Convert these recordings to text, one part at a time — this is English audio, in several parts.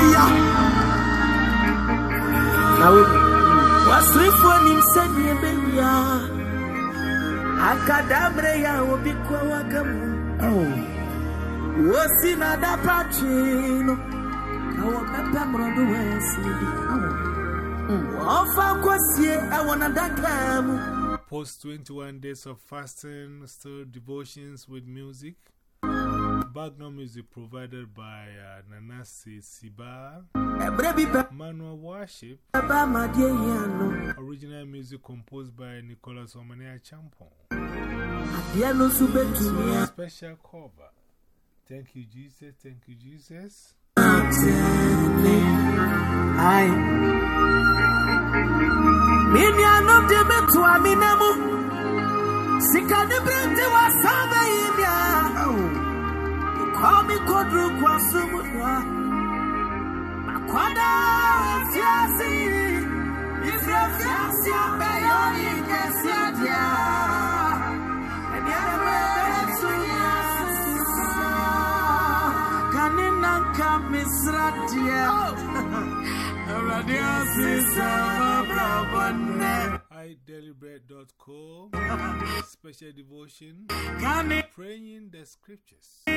fire. Now we was three for him. Akadabre ya obi kwa wakamu. Oh. Wosi na da pachino. Kawo pepe mrodo wesi. Oh. Mm. Ofa kwasie awona da kamu. Post 21 days of fasting, still devotions with music. Background music provided by uh, Siba. Manual Worship. Original music composed by Nicholas Omania Champon. Special cover. Thank you, Jesus. Thank you, Jesus. Oh. I kodru kwa sumudwa oh. Special devotion. Praying the scriptures.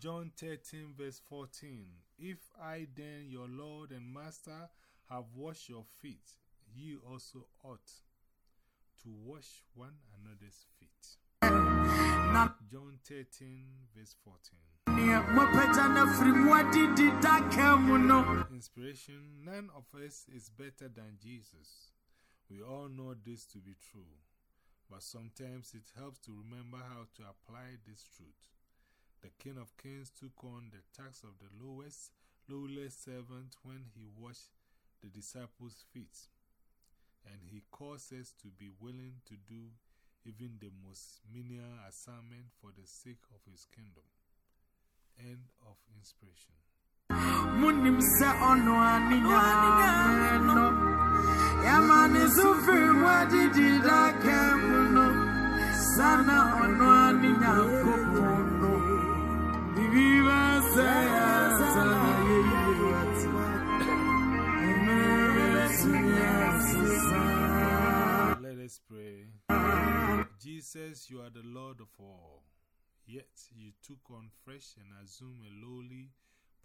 John 13, verse 14. If I then, your Lord and Master, have washed your feet, ye also ought to wash one another's feet. John 13, verse 14. neɛ mɔpagya no afiri mu adidi daka mu no Inspiration None of us is better than Jesus. We all know this to be true, but sometimes it helps to remember how to apply this truth. The King of Kings took on the task of the lowest, lowest servant when he washed the disciples' feet, and he calls us to be willing to do even the most menial assignment for the sake of his kingdom. End of inspiration. Sana asesa Let us pray. Jesus, you are the Lord of all. Yet you took on flesh and assumed a lowly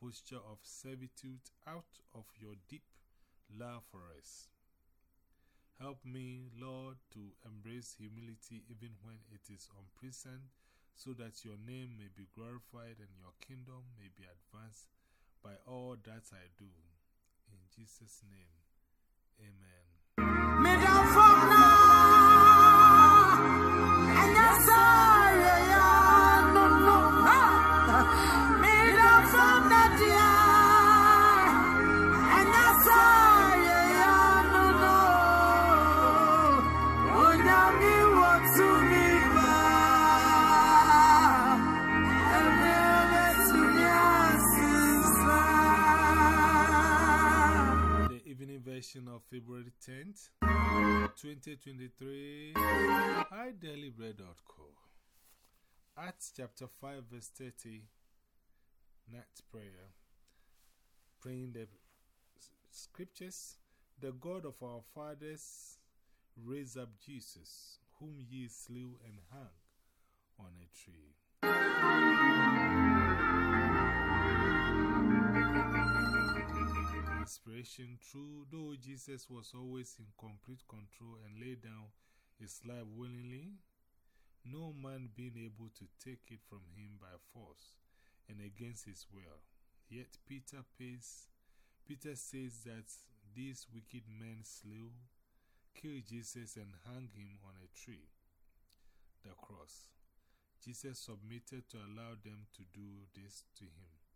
posture of servitude out of your deep love for us. Help me, Lord, to embrace humility even when it is unpleasant, so that your name may be glorified and your kingdom may be advanced by all that I do. In Jesus' name, amen. 2023, idailybread.co. Acts chapter 5, verse 30, night prayer. Praying the scriptures. The God of our fathers raised up Jesus, whom ye slew and hung on a tree. Inspiration true, though Jesus was always in complete control and laid down his life willingly, no man being able to take it from him by force and against his will. Yet Peter pays, Peter says that these wicked men slew, killed Jesus, and hung him on a tree, the cross. Jesus submitted to allow them to do this to him.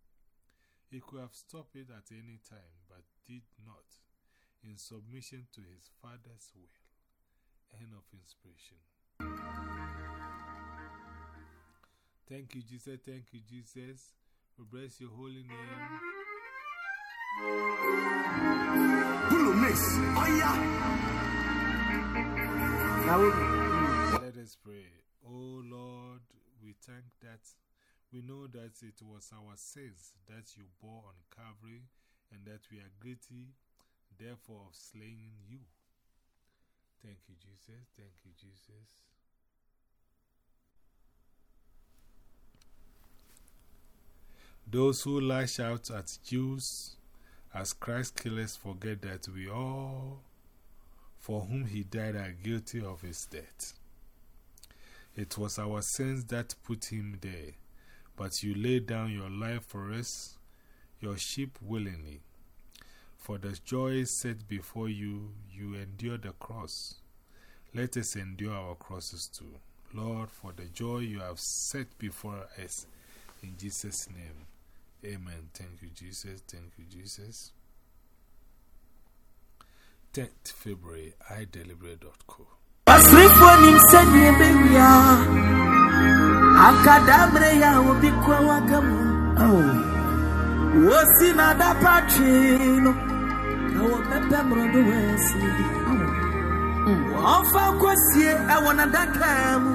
He could have stopped it at any time, but did not, in submission to his Father's will. End of inspiration. Thank you, Jesus. Thank you, Jesus. We bless your holy name. Bulu mix. Oh yeah. na wo Let us pray. Oh Lord, we thank that we know that it was our sins that you bore on Calvary and that we are guilty, therefore, of slaying you. Thank you, Jesus. Thank you, Jesus. Those who lash out at Jews as Christ killers forget that we all, for whom he died, are guilty of his death. It was our sins that put him there, but you laid down your life for us, your sheep willingly. For the joy set before you, you endured the cross. Let us endure our crosses too. Lord, for the joy you have set before us. In Jesus' name, amen. Thank you, Jesus. Thank you, Jesus. 10th February, idailybread.co. akadamre ya obi kwa waga mu wosi na dapa twi no na wɔbɛbɛ mmorɔdo wɔasi wɔmfa nkɔsie ɛwɔ nadakaa mu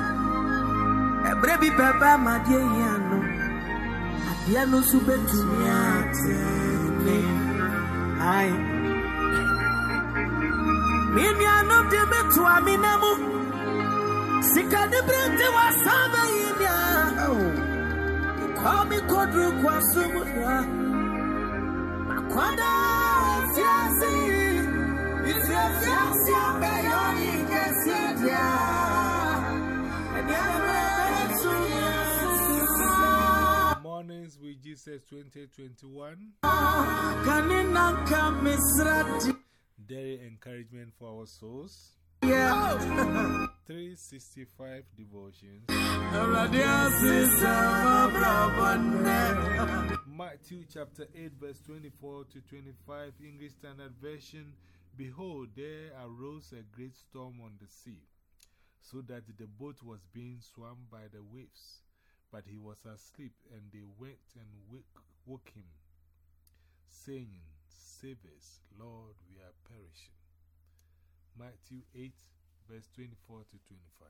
ɛberɛ bi bɛba amadeɛ yia no adeɛ no nso bɛtumi atene ae me nuanom de me me na mu sikade berɛ nte wɔasa bɛyie kodru kwa sumu ya Makwada fiasi Ifia fiasi abeyo yi kesi dia Mornings with Jesus 2021. Daily encouragement for our souls. Yeah oh! 365 devotions. Matthew chapter 8, verse 24 to 25, English Standard Version. Behold, there arose a great storm on the sea, so that the boat was being swamped by the waves. But he was asleep, and they went and wake, woke him, saying, Save us, Lord, we are perishing. Matthew 8, verse 24 to 25.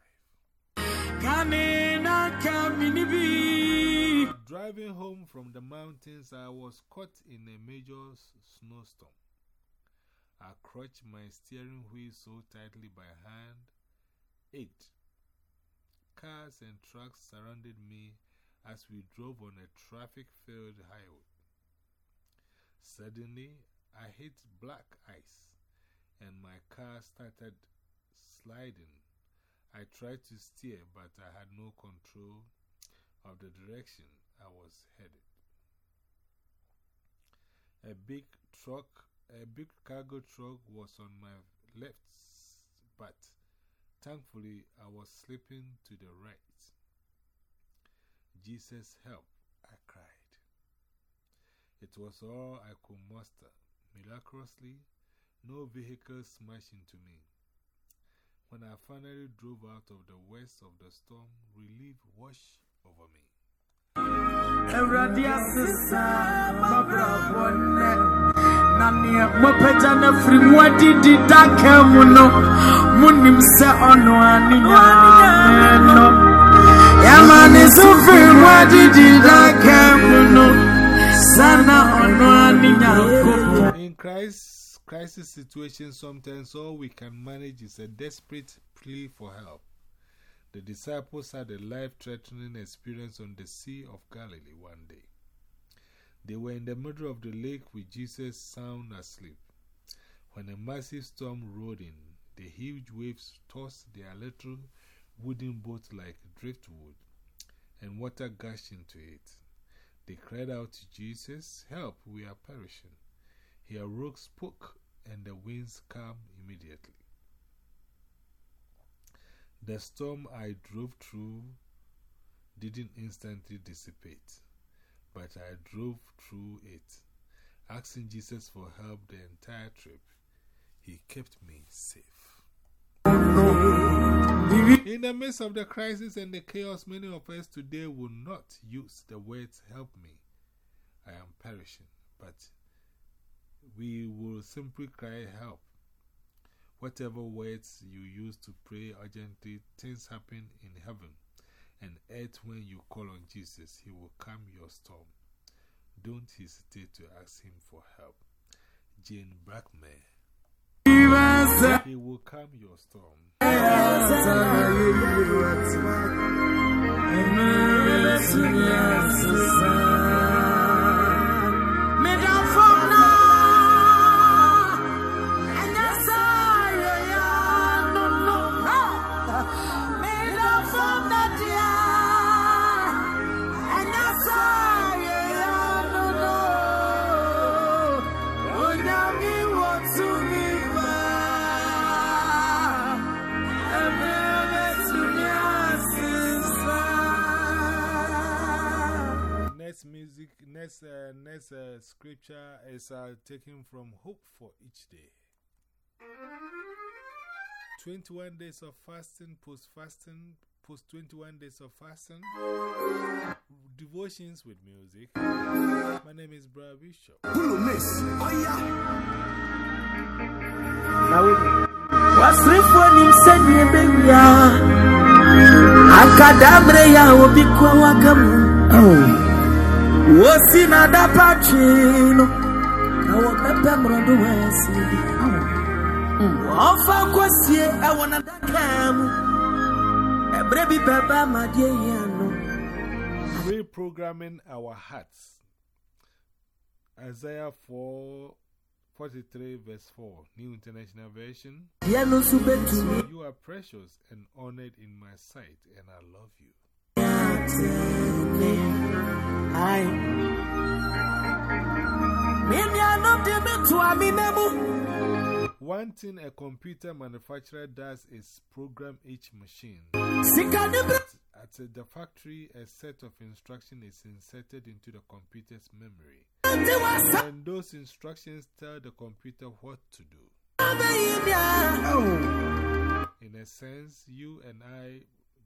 Driving home from the mountains, I was caught in a major snowstorm. I clutched my steering wheel so tightly by hand, ached. Cars and trucks surrounded me as we drove on a traffic filled highway. Suddenly, I hit black ice and my car started sliding. I tried to steer, but I had no control of the direction I was headed. A big truck, a big cargo truck was on my left, but thankfully I was slipping to the right. Jesus, help, I cried. It was all I could muster. Miraculously, no vehicle smashed into me. When I finally drove out of the worst of the storm, relief washed over me. Radia sisa brabane Nani mopeja na firi mwadidi daka muno. Munim se ono ani nyame no Yamani sufiri mwadidi daka muno. Sana ono ani nyame In Christ's crisis situations, sometimes all we can manage is a desperate plea for help. The disciples had a life threatening experience on the Sea of Galilee one day. They were in the middle of the lake with Jesus sound asleep. When a massive storm rolled in, the huge waves tossed their little wooden boat like driftwood, and water gushed into it. They cried out to Jesus, Help, we are perishing. He arose, spoke, and the winds calmed immediately. The storm I drove through didn't instantly dissipate, but I drove through it, asking Jesus for help the entire trip. He kept me safe. In the midst of the crisis and the chaos, many of us today will not use the words, Help me, I am perishing, but we will simply cry, Help. Whatever words you use to pray urgently, things happen in heaven and earth when you call on Jesus, He will calm your storm. Don't hesitate to ask Him for help. Jane Brackman. He will calm your storm. Scripture is uh, taken from Hope for Each Day. 21 days of fasting, post fasting, post 21 days of fasting, devotions with music. My name is Brad Bishop. Pull mix. Oh yeah. wasrefo nim sɛdeɛ bɛwia wosi na dapa twee no. Na wɔbɛpɛ mmorɔdo wɔ asie bi wɔmfa kɔsie ɛwɔ nadaka mu ɛberɛ bi bɛba amadeɛ yia no Reprogramming our hearts. Isaiah 4 43, verse 4, New International Version. You are precious and honored in my sight, and I love you. Ai. Me nuanom de me toa me na mu One thing a computer manufacturer does is program each machine. At the factory, a set of instructions is inserted into the computer's memory. And those instructions tell the computer what to do. In a sense, you and I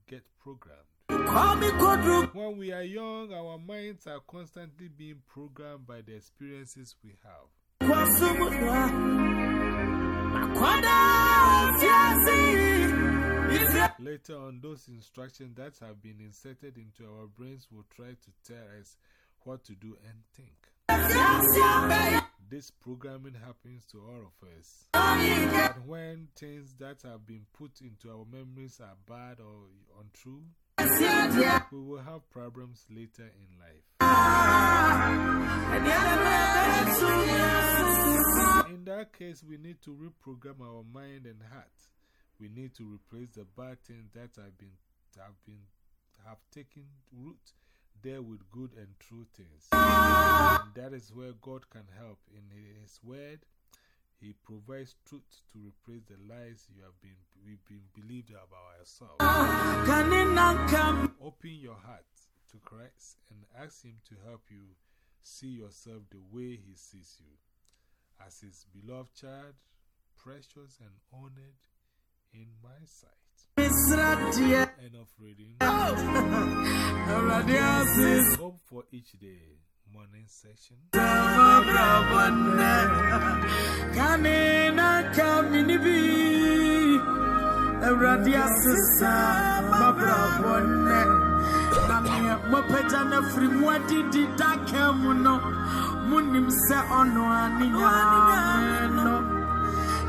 get programmed. Kɔ me koduru When we are young, our minds are constantly being programmed by the experiences we have. kɔ so mu doa akɔda fiase ifia Later on, those instructions that have been inserted into our brains will try to tell us what to do and think. This programming happens to all of us. And when things that have been put into our memories are bad or untrue, we will have problems later in life. In that case, we need to reprogram our mind and heart. We need to replace the bad things that have been, have been, have taken root there with good and true things. And that is where God can help. In His Word, He provides truth to replace the lies you have been, we've been believed about ourselves. Open your heart to Christ and ask Him to help you see yourself the way He sees you as His beloved child, precious and honored in my sight. End of reading. Hope for each day. Morning session. Kane na kamini bi Awurade asesa mabrabɔ nnɛ na neɛ mopagya no afiri mu adidi daka mu no monim sɛ ɔno ane nyame no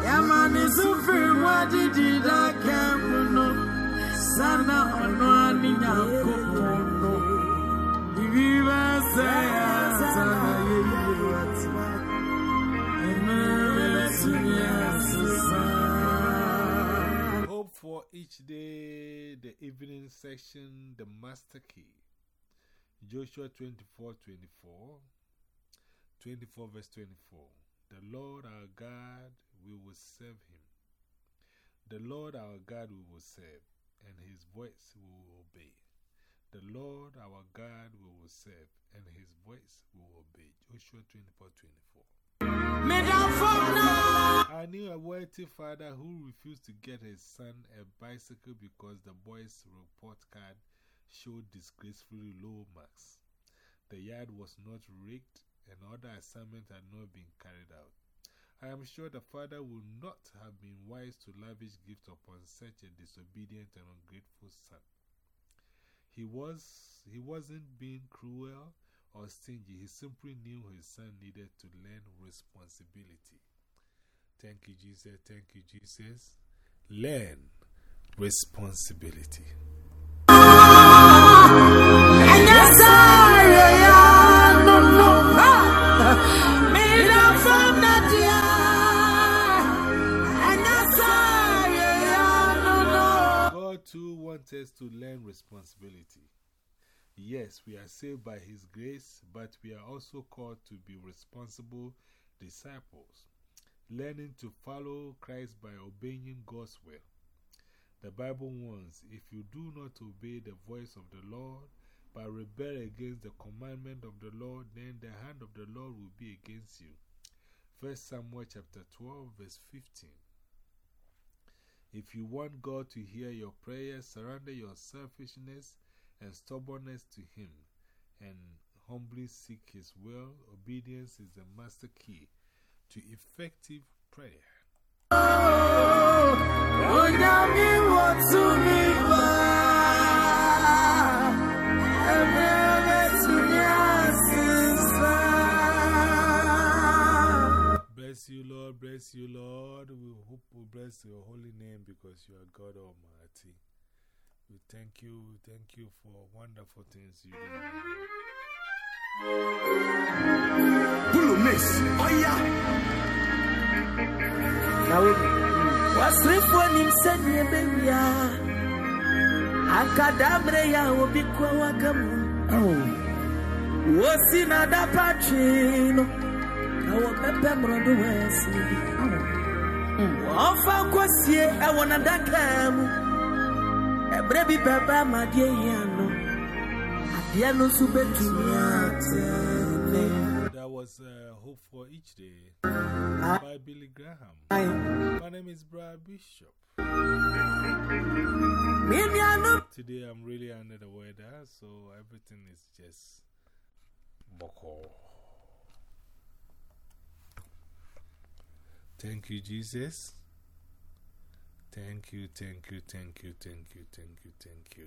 yɛma ne so firi mu adidi daka mu no sana ɔno ane nyankopɔn Hope for each day. The evening section. The master key. Joshua 24 24. 24 verse 24. The Lord our God, we will serve him. The Lord our God we will serve, and his voice we will obey. The Lord our God we will serve, and his voice we will obey. Joshua 24 24. I knew a wealthy father who refused to get his son a bicycle because the boy's report card showed disgracefully low marks. The yard was not rigged and other assignments had not been carried out. I am sure the father would not have been wise to lavish gifts upon such a disobedient and ungrateful son. He, was, he wasn't being cruel or stingy, he simply knew his son needed to learn responsibility. Thank you, Jesus. Thank you, Jesus. Learn responsibility. Us to learn responsibility. Yes, we are saved by His grace, but we are also called to be responsible disciples, learning to follow Christ by obeying God's will. The Bible warns if you do not obey the voice of the Lord, but rebel against the commandment of the Lord, then the hand of the Lord will be against you. 1 Samuel chapter 12, verse 15. If you want God to hear your prayers, surrender your selfishness and stubbornness to Him and humbly seek His will. Obedience is the master key to effective prayer. Bless you, Lord. Bless you, Lord. We hope we bless your holy name because you are God Almighty. We thank you. We thank you for wonderful things you do. Bulu mix. Oh yeah. wasrefo nim sɛneɛ bɛwia ankadammerɛ yɛ a na wɔbɛpɛ mmorɔdo wɔ ɛse bi wɔmfa nkɔsie ɛwɔ nadakaa mu. Ɛberɛ bi bɛba ama adeɛ yia no adeɛ no nso bɛtumi atɛne That was uh, Hope for Each Day. By Billy Graham. My name is Brad Bishop. Today I'm really under the weather, so everything is just boko. Thank you, Jesus. Thank you, thank you, thank you, thank you, thank you, thank you.